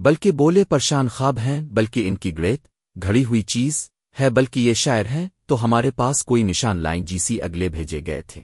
بلکہ بولے پرشان خواب ہیں، بلکہ ان کی گریت، گھڑی ہوئی چیز ہے، بلکہ یہ شاعر ہیں، تو ہمارے پاس کوئی نشان لائیں جیسی اگلے بھیجے گئے تھے۔